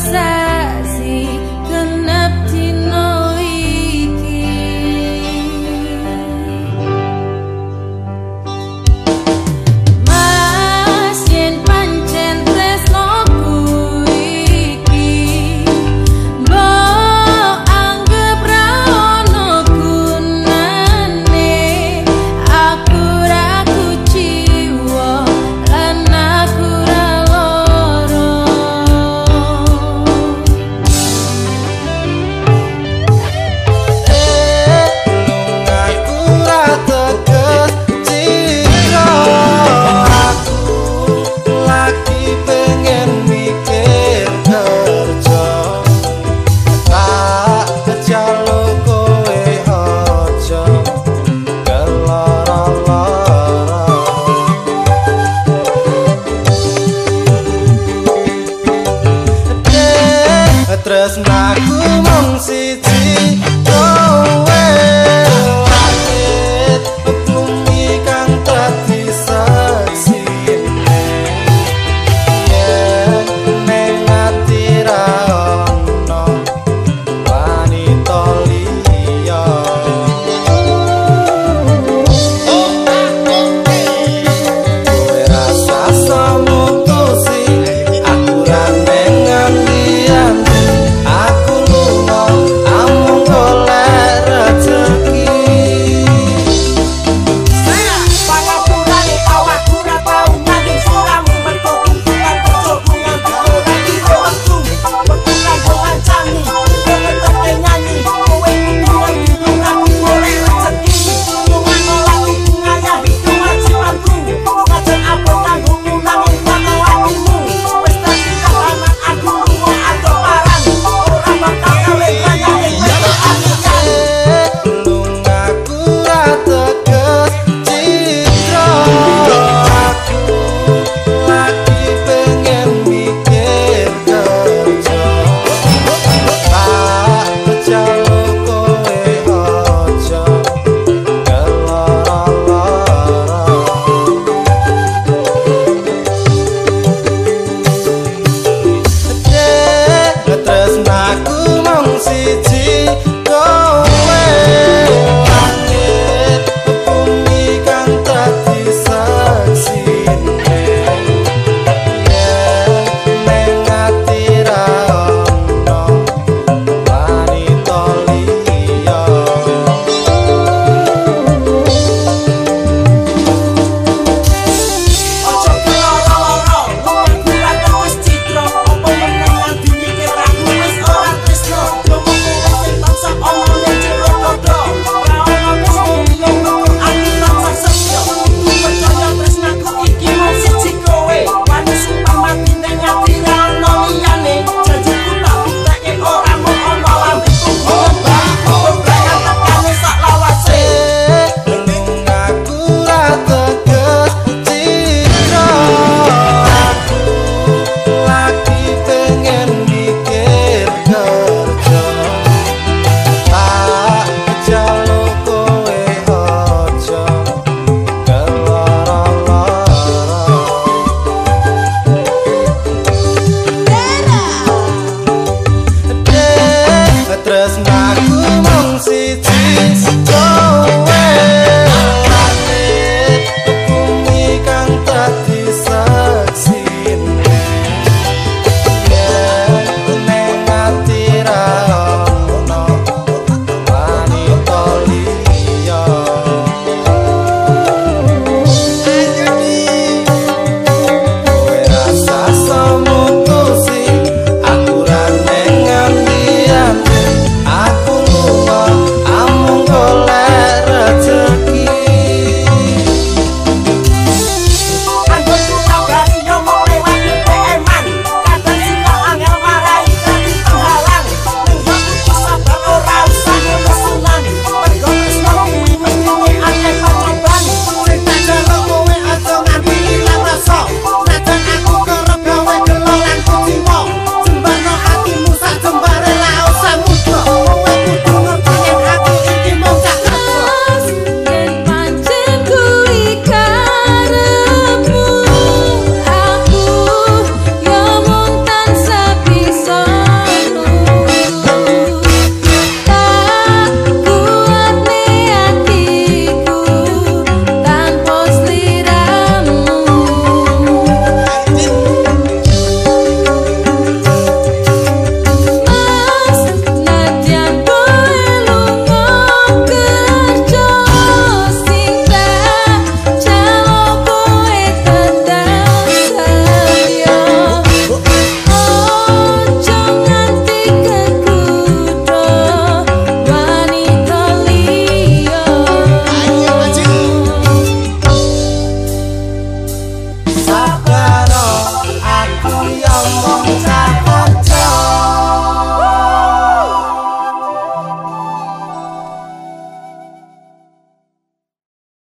said tresnaku Ya Allah